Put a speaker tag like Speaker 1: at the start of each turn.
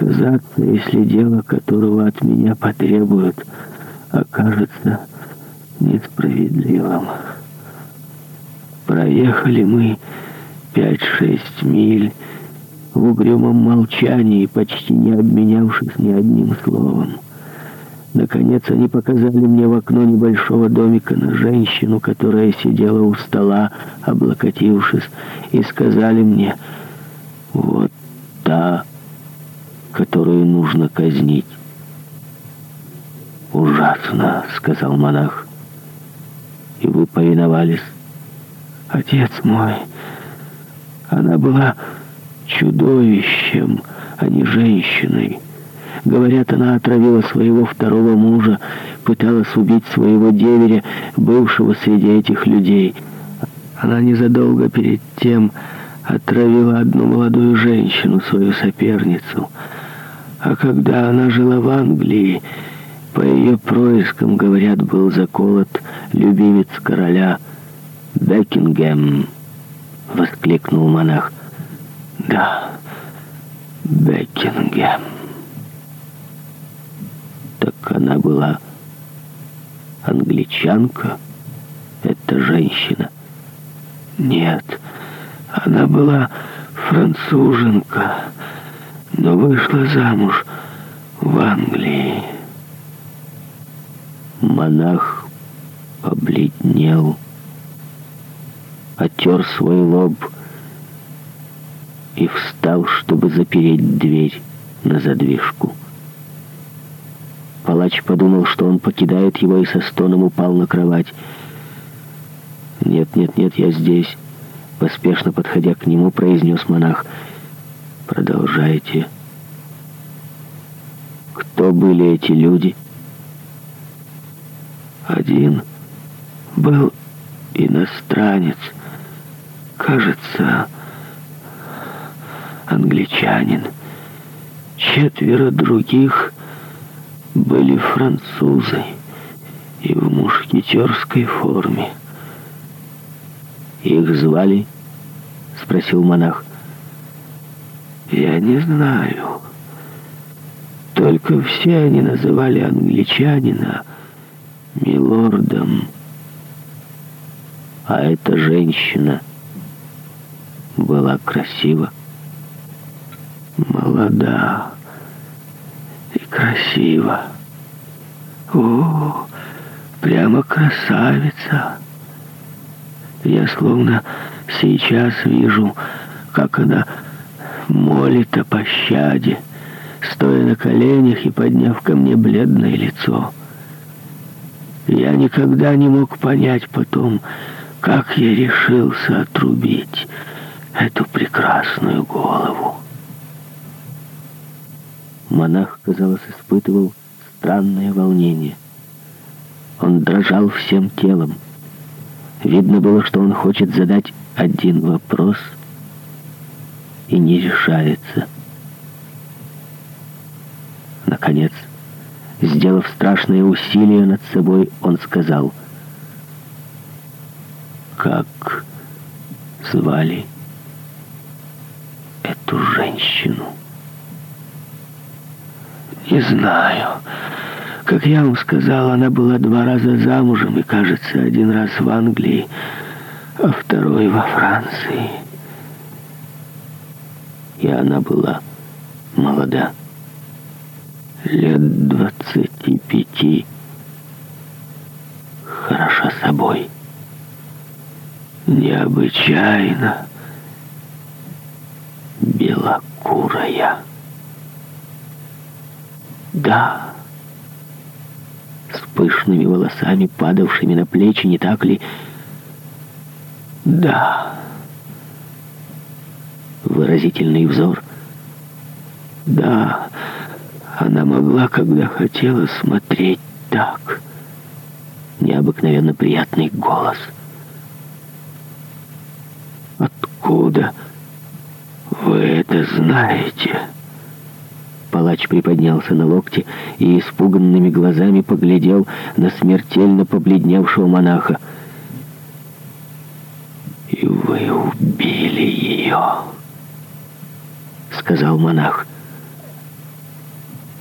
Speaker 1: отказаться, если дело, которого от меня потребуют, окажется несправедливым. Проехали мы пять-шесть миль в угрюмом молчании, почти не обменявшись ни одним словом. Наконец они показали мне в окно небольшого домика на женщину, которая сидела у стола, облокотившись, и сказали мне «Вот та...» которую нужно казнить. «Ужасно!» — сказал монах. «И вы повиновались?» «Отец мой! Она была чудовищем, а не женщиной!» Говорят, она отравила своего второго мужа, пыталась убить своего деверя, бывшего среди этих людей. Она незадолго перед тем отравила одну молодую женщину, свою соперницу — а когда она жила в Англии, по ее проискам, говорят, был заколот любимец короля Бекингем, — воскликнул монах. Да, Бекингем. Так она была англичанка, эта женщина. Нет, она была француженка, — но вышла замуж в Англии. Монах побледнел, отер свой лоб и встал, чтобы запереть дверь на задвижку. Палач подумал, что он покидает его и со стоном упал на кровать. «Нет, нет, нет, я здесь», — поспешно подходя к нему, произнес монах — Продолжайте. Кто были эти люди? Один был иностранец. Кажется, англичанин. Четверо других были французы и в мушкетерской форме. «Их звали?» — спросил монах. Я не знаю. Только все они называли англичанина милордом. А эта женщина была красива, молода и красива. О, прямо красавица! Я словно сейчас вижу, как она молит о пощаде, стоя на коленях и подняв ко мне бледное лицо. Я никогда не мог понять потом, как я решился отрубить эту прекрасную голову. Монах, казалось, испытывал странное волнение. Он дрожал всем телом. Видно было, что он хочет задать один вопрос — и не решается. Наконец, сделав страшное усилие над собой, он сказал, «Как звали эту женщину?» «Не знаю. Как я вам сказал, она была два раза замужем и, кажется, один раз в Англии, а второй во Франции» и она была молода. Лет двадцати пяти, хороша собой. Необычайно белокурая. Да, с пышными волосами, падавшими на плечи, не так ли? Да выразительный взор. Да, она могла, когда хотела, смотреть так. Необыкновенно приятный голос. Откуда вы это знаете? Палач приподнялся на локте и испуганными глазами поглядел на смертельно побледневшего монаха. «И вы убили ее!» сказал монах.